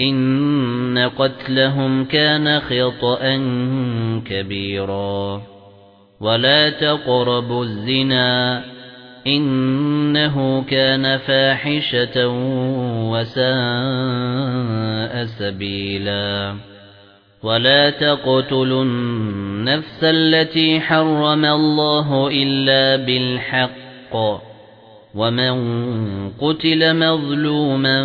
إِنَّ قَتْلَهُمْ كَانَ خِطْئًا كَبِيرًا. وَلَا تَقْرَبُوا الزِّنَا إِنَّهُ كَانَ فَاحِشَةً وَسَاءَ سَبِيلًا. وَلَا تَقْتُلُوا النَّفْسَ الَّتِي حَرَّمَ اللَّهُ إِلَّا بِالْحَقِّ. وَمَن قُتِلَ مَظْلُومًا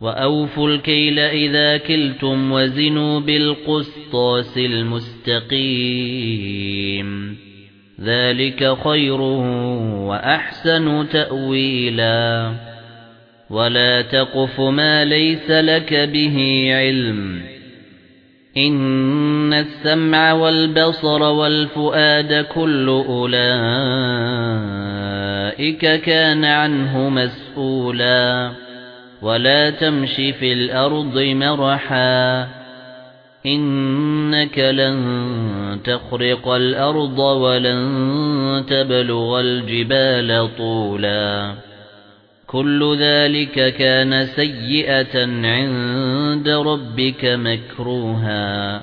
وَأَوْفُوا الْكَيْلَ إِذَا كِلْتُمْ وَزِنُوا بِالْقِسْطَاسِ الْمُسْتَقِيمِ. ذَلِكَ خَيْرٌ وَأَحْسَنُ تَأْوِيلًا. وَلَا تَقْفُ مَا لَيْسَ لَكَ بِهِ عِلْمٌ. إِنَّ السَّمْعَ وَالْبَصَرَ وَالْفُؤَادَ كُلُّ أُولَئِكَ كَانَ عَنْهُ مَسْئُولًا وَلَا تَمْشِ فِي الْأَرْضِ مَرَحًا إِنَّكَ لَن تَخْرِقَ الْأَرْضَ وَلَن تَبْلُغَ الْجِبَالَ طُولًا كُلُّ ذَلِكَ كَانَ سَيِّئَةً عِندَ رَبِّكَ مَكْرُوهًا